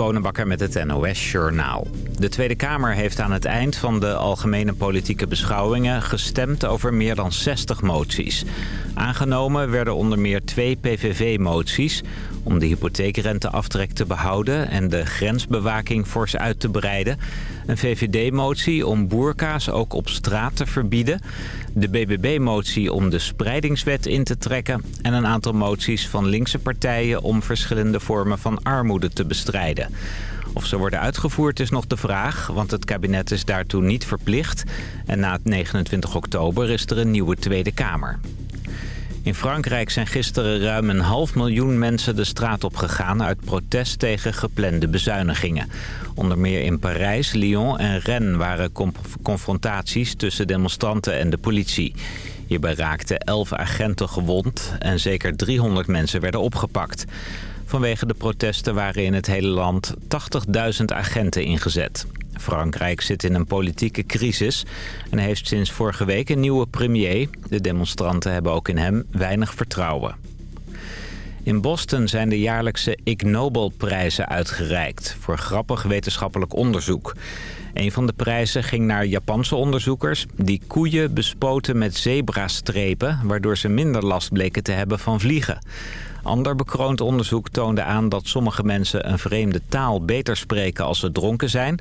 Bonenbakker met het NOS Journaal. De Tweede Kamer heeft aan het eind van de algemene politieke beschouwingen... gestemd over meer dan 60 moties. Aangenomen werden onder meer twee PVV-moties... om de hypotheekrenteaftrek te behouden... en de grensbewaking fors uit te breiden. Een VVD-motie om boerka's ook op straat te verbieden. De BBB-motie om de spreidingswet in te trekken. En een aantal moties van linkse partijen om verschillende vormen van armoede te bestrijden. Of ze worden uitgevoerd is nog de vraag, want het kabinet is daartoe niet verplicht. En na het 29 oktober is er een nieuwe Tweede Kamer. In Frankrijk zijn gisteren ruim een half miljoen mensen de straat op gegaan... uit protest tegen geplande bezuinigingen. Onder meer in Parijs, Lyon en Rennes waren confrontaties tussen demonstranten en de politie. Hierbij raakten 11 agenten gewond en zeker 300 mensen werden opgepakt. Vanwege de protesten waren in het hele land 80.000 agenten ingezet. Frankrijk zit in een politieke crisis en heeft sinds vorige week een nieuwe premier. De demonstranten hebben ook in hem weinig vertrouwen. In Boston zijn de jaarlijkse Ig Nobel-prijzen uitgereikt... voor grappig wetenschappelijk onderzoek. Een van de prijzen ging naar Japanse onderzoekers... die koeien bespoten met zebrastrepen... waardoor ze minder last bleken te hebben van vliegen. Ander bekroond onderzoek toonde aan dat sommige mensen een vreemde taal beter spreken als ze dronken zijn.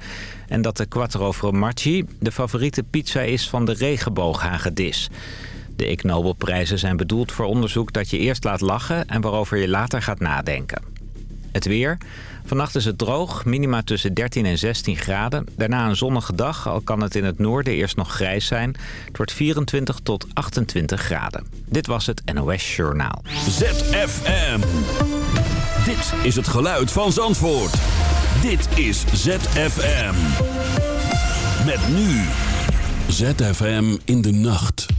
En dat de quattro formaggi de favoriete pizza is van de regenbooghagedis. De Ig Nobelprijzen zijn bedoeld voor onderzoek dat je eerst laat lachen en waarover je later gaat nadenken. Het weer. Vannacht is het droog, minima tussen 13 en 16 graden. Daarna een zonnige dag, al kan het in het noorden eerst nog grijs zijn. Het wordt 24 tot 28 graden. Dit was het NOS Journaal. ZFM. Dit is het geluid van Zandvoort. Dit is ZFM. Met nu. ZFM in de nacht.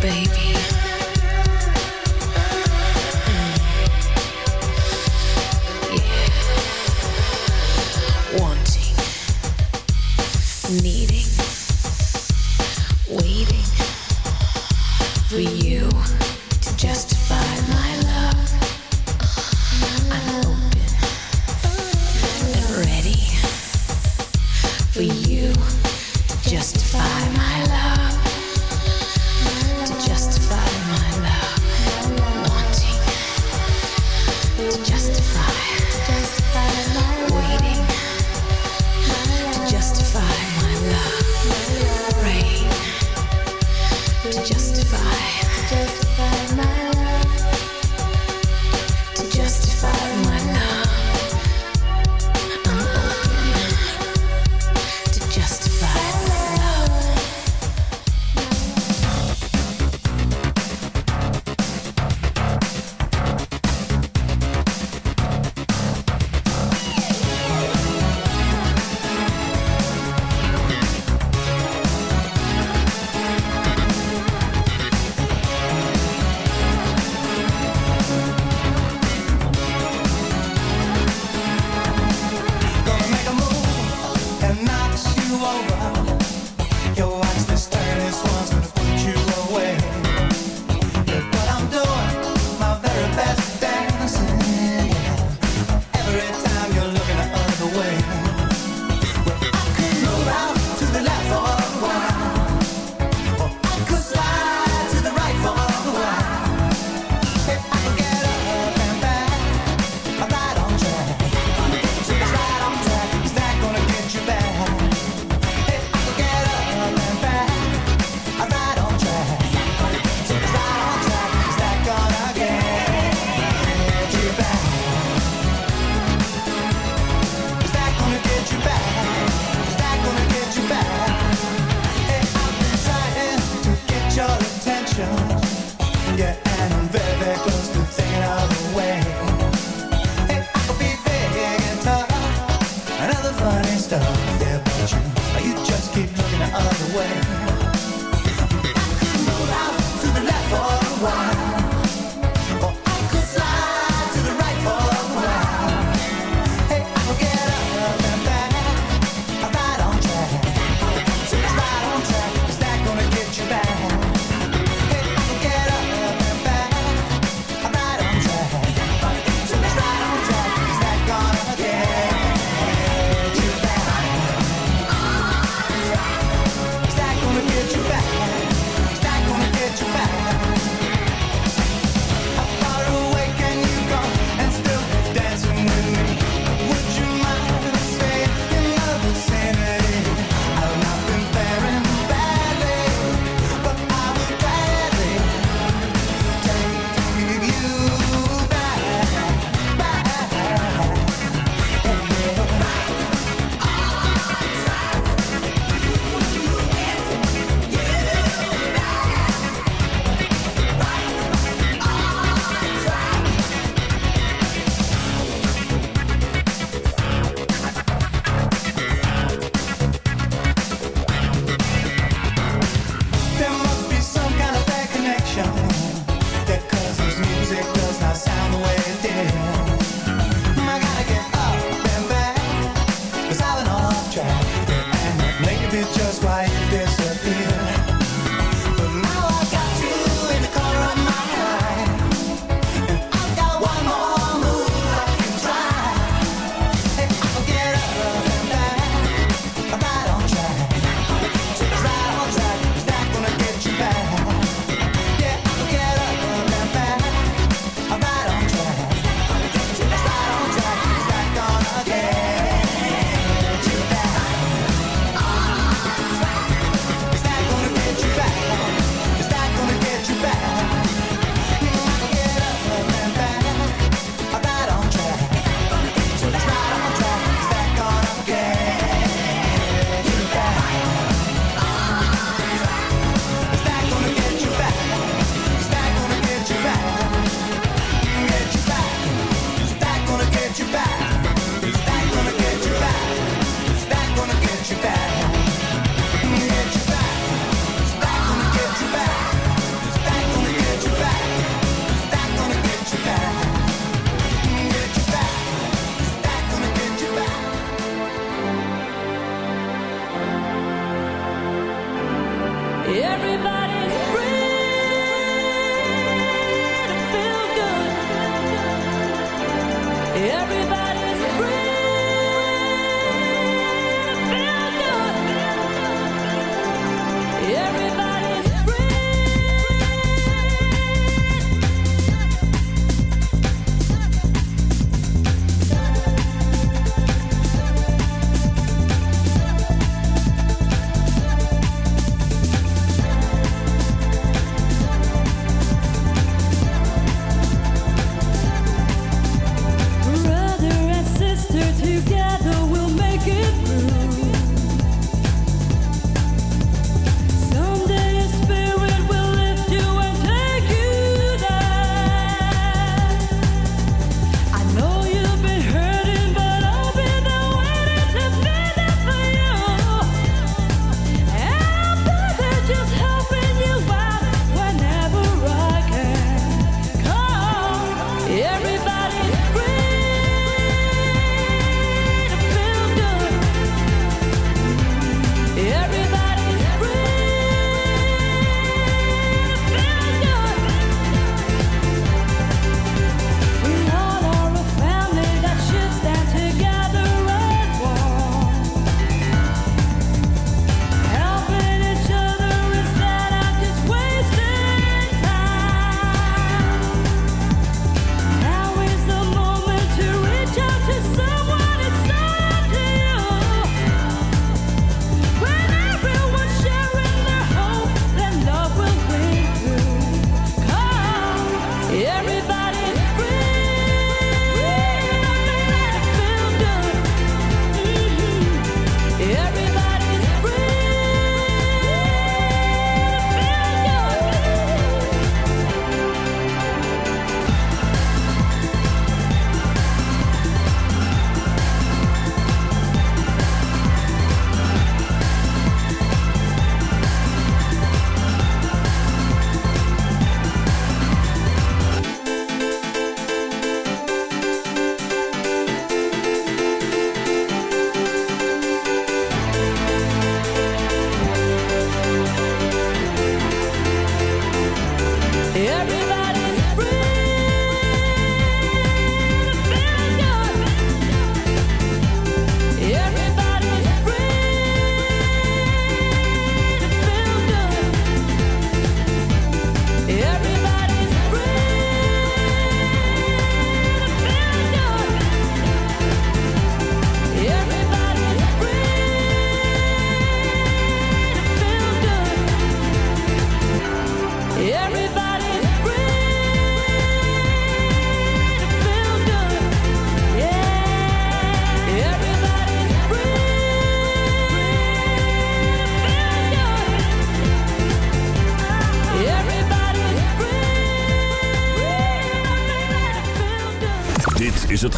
To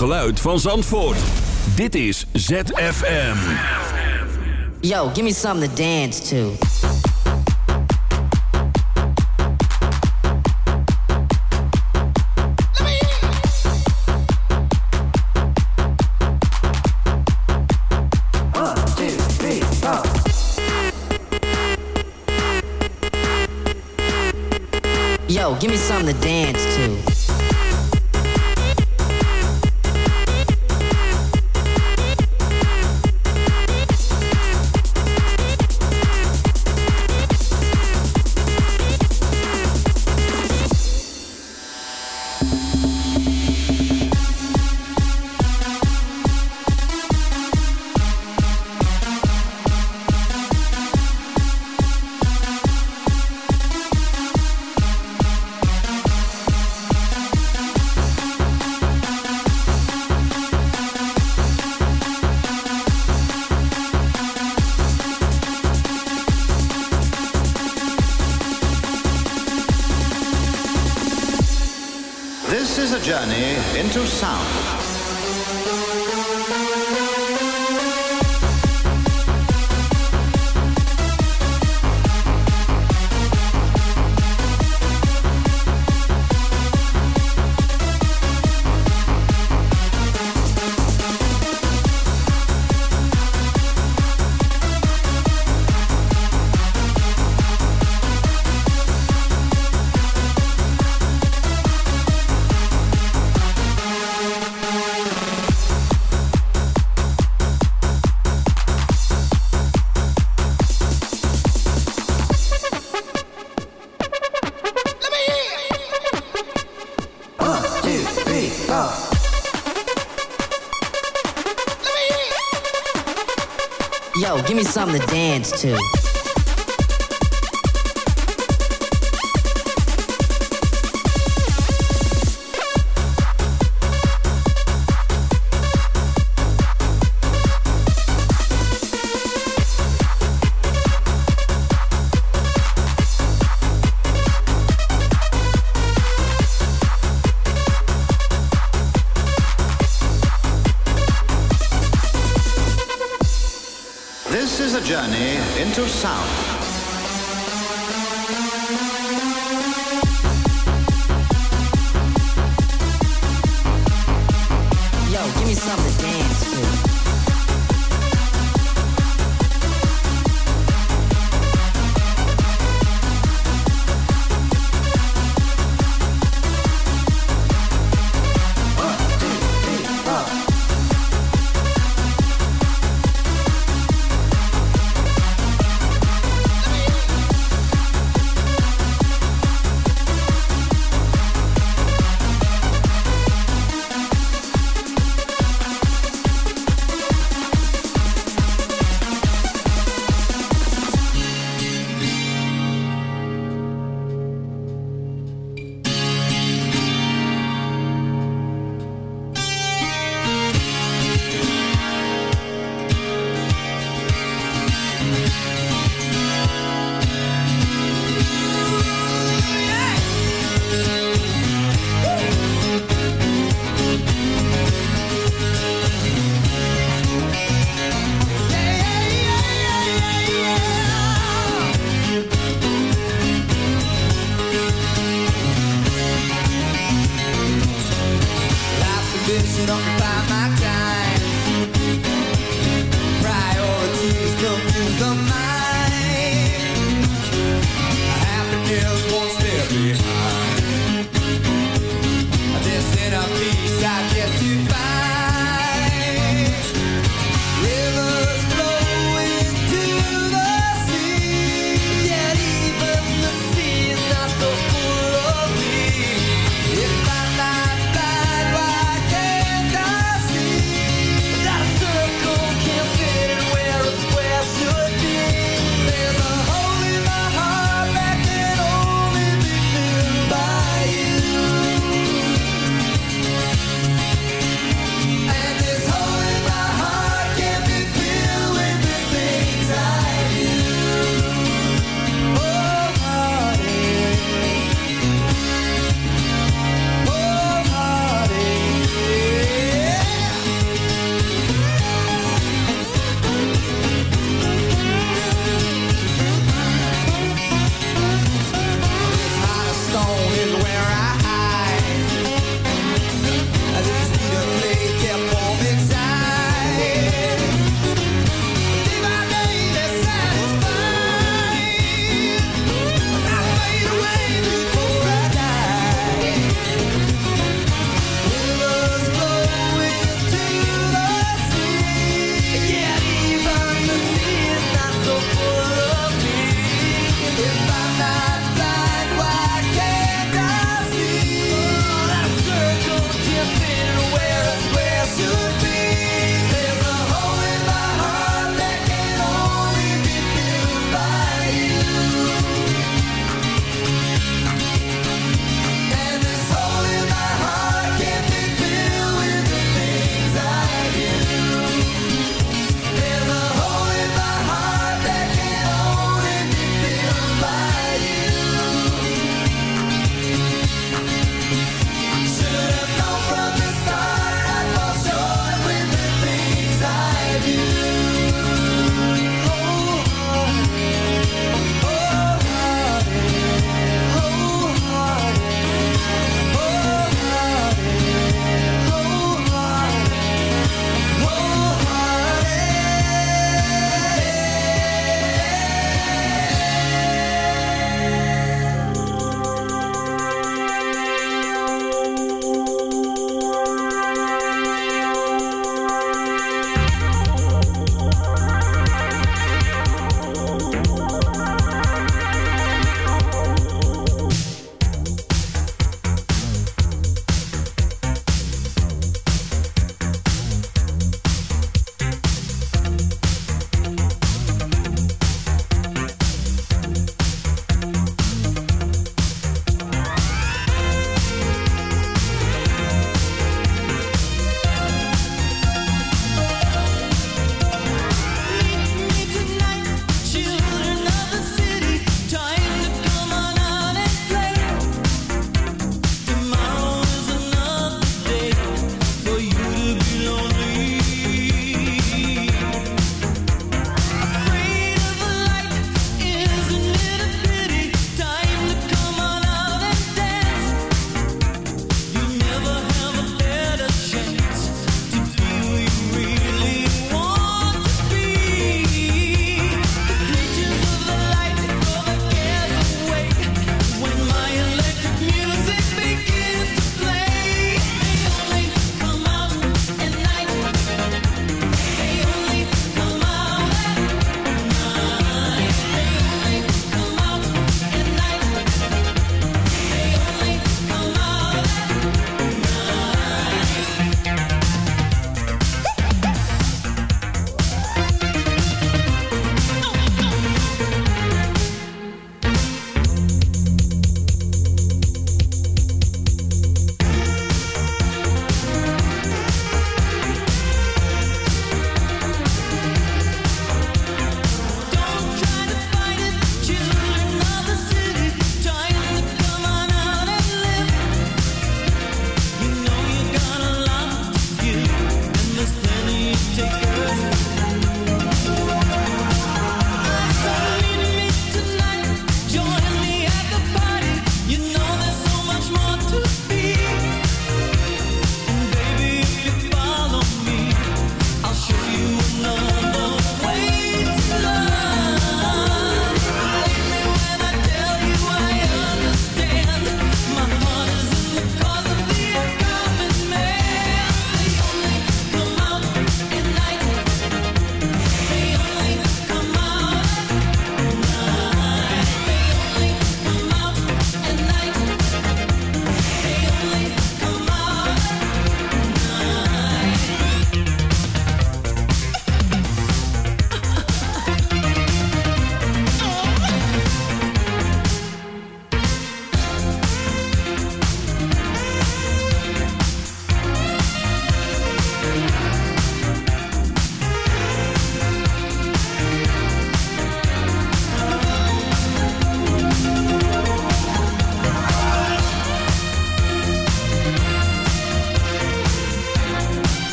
geluid van Zandvoort. Dit is ZFM. Yo, give me something to dance to. Yo, give me something to dance to. seu sound. Something to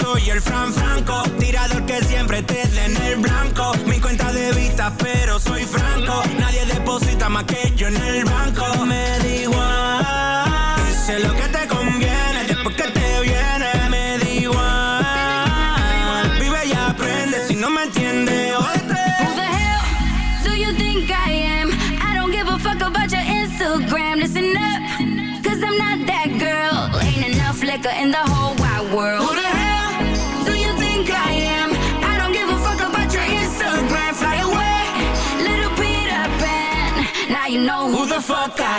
soy el Fran Franco, tirador que siempre te en el blanco.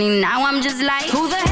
and now I'm just like, who the hell?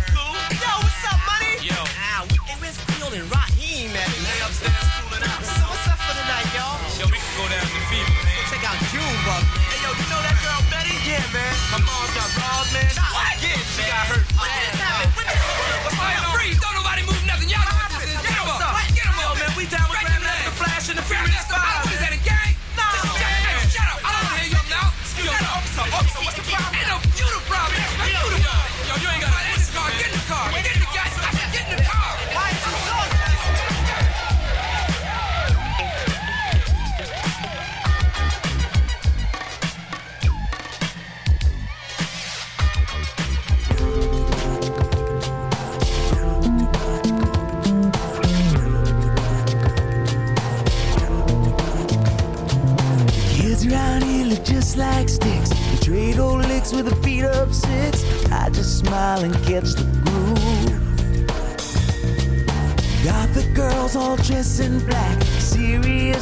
She got hurt.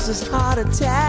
causes heart attacks.